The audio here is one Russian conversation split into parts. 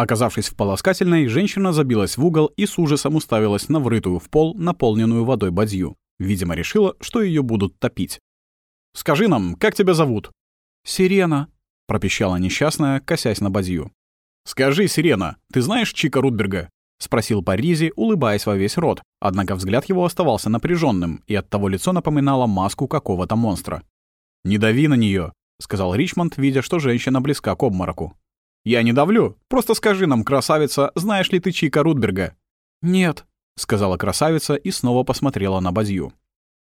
Оказавшись в полоскательной, женщина забилась в угол и с ужасом уставилась на врытую в пол, наполненную водой бадью. Видимо, решила, что ее будут топить. «Скажи нам, как тебя зовут?» «Сирена», — пропищала несчастная, косясь на бадью. «Скажи, Сирена, ты знаешь Чика Рудберга?» — спросил Паризи, улыбаясь во весь рот. Однако взгляд его оставался напряженным, и оттого лицо напоминало маску какого-то монстра. «Не дави на нее, сказал Ричмонд, видя, что женщина близка к обмороку. «Я не давлю. Просто скажи нам, красавица, знаешь ли ты Чика Рудберга?» «Нет», — сказала красавица и снова посмотрела на Базью.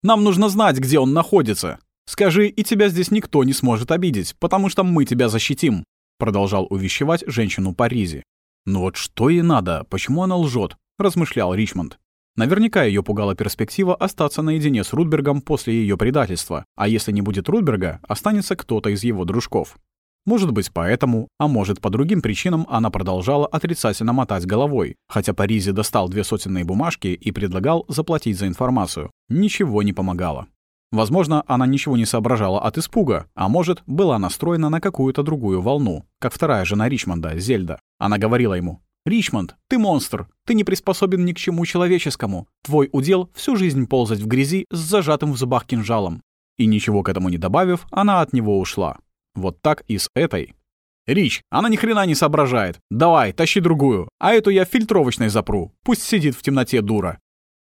«Нам нужно знать, где он находится. Скажи, и тебя здесь никто не сможет обидеть, потому что мы тебя защитим», — продолжал увещевать женщину Паризи. «Ну вот что ей надо? Почему она лжет? размышлял Ричмонд. Наверняка ее пугала перспектива остаться наедине с Рудбергом после ее предательства, а если не будет Рудберга, останется кто-то из его дружков. Может быть, поэтому, а может, по другим причинам она продолжала отрицательно мотать головой, хотя Паризи достал две сотенные бумажки и предлагал заплатить за информацию. Ничего не помогало. Возможно, она ничего не соображала от испуга, а может, была настроена на какую-то другую волну, как вторая жена Ричмонда, Зельда. Она говорила ему «Ричмонд, ты монстр, ты не приспособен ни к чему человеческому. Твой удел — всю жизнь ползать в грязи с зажатым в зубах кинжалом». И ничего к этому не добавив, она от него ушла. Вот так и с этой. «Рич, она ни хрена не соображает. Давай, тащи другую. А эту я фильтровочной запру. Пусть сидит в темноте дура».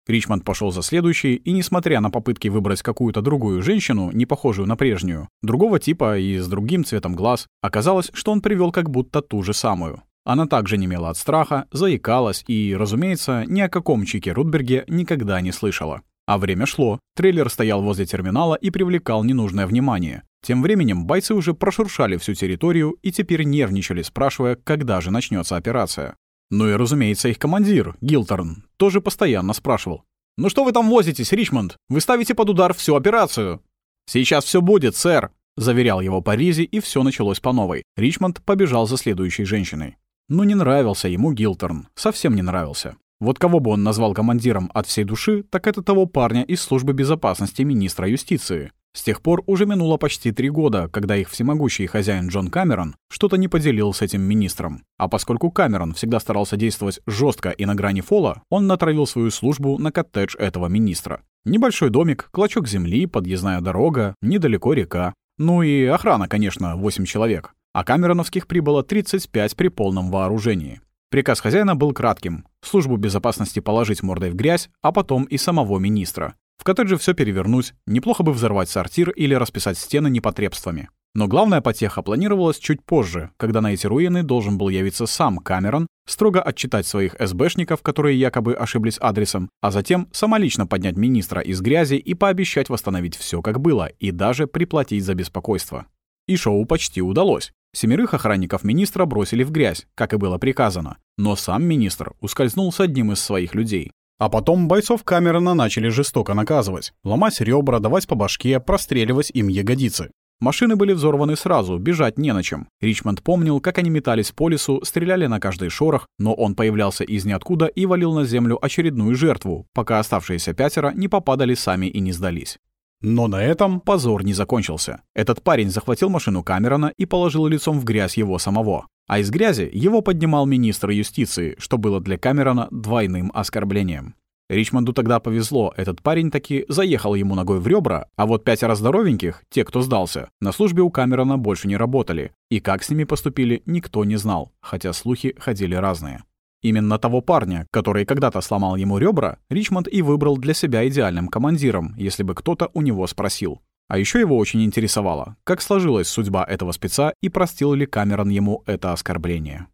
Ричмонд пошел за следующей, и, несмотря на попытки выбрать какую-то другую женщину, не похожую на прежнюю, другого типа и с другим цветом глаз, оказалось, что он привел как будто ту же самую. Она также немела от страха, заикалась и, разумеется, ни о каком Чике Рудберге никогда не слышала. А время шло. Трейлер стоял возле терминала и привлекал ненужное внимание. Тем временем бойцы уже прошуршали всю территорию и теперь нервничали, спрашивая, когда же начнется операция. Ну и, разумеется, их командир, Гилторн, тоже постоянно спрашивал. «Ну что вы там возитесь, Ричмонд? Вы ставите под удар всю операцию!» «Сейчас все будет, сэр!» — заверял его Паризи, и все началось по новой. Ричмонд побежал за следующей женщиной. Ну не нравился ему Гилторн, совсем не нравился. Вот кого бы он назвал командиром от всей души, так это того парня из службы безопасности министра юстиции. С тех пор уже минуло почти три года, когда их всемогущий хозяин Джон Камерон что-то не поделил с этим министром. А поскольку Камерон всегда старался действовать жестко и на грани фола, он натравил свою службу на коттедж этого министра. Небольшой домик, клочок земли, подъездная дорога, недалеко река. Ну и охрана, конечно, 8 человек а камероновских прибыло 35 при полном вооружении. Приказ хозяина был кратким — службу безопасности положить мордой в грязь, а потом и самого министра. В коттедже все перевернуть, неплохо бы взорвать сортир или расписать стены непотребствами. Но главная потеха планировалась чуть позже, когда на эти руины должен был явиться сам Камерон, строго отчитать своих СБшников, которые якобы ошиблись адресом, а затем самолично поднять министра из грязи и пообещать восстановить все как было, и даже приплатить за беспокойство. И шоу почти удалось. Семерых охранников министра бросили в грязь, как и было приказано, но сам министр ускользнул с одним из своих людей. А потом бойцов Камерона начали жестоко наказывать, ломать ребра, давать по башке, простреливать им ягодицы. Машины были взорваны сразу, бежать не на чем. Ричмонд помнил, как они метались по лесу, стреляли на каждый шорох, но он появлялся из ниоткуда и валил на землю очередную жертву, пока оставшиеся пятеро не попадали сами и не сдались. Но на этом позор не закончился. Этот парень захватил машину Камерона и положил лицом в грязь его самого. А из грязи его поднимал министр юстиции, что было для Камерона двойным оскорблением. Ричмонду тогда повезло, этот парень таки заехал ему ногой в ребра, а вот пятеро здоровеньких, те, кто сдался, на службе у Камерона больше не работали, и как с ними поступили, никто не знал, хотя слухи ходили разные. Именно того парня, который когда-то сломал ему ребра, Ричмонд и выбрал для себя идеальным командиром, если бы кто-то у него спросил. А еще его очень интересовало, как сложилась судьба этого спеца и простил ли Камерон ему это оскорбление.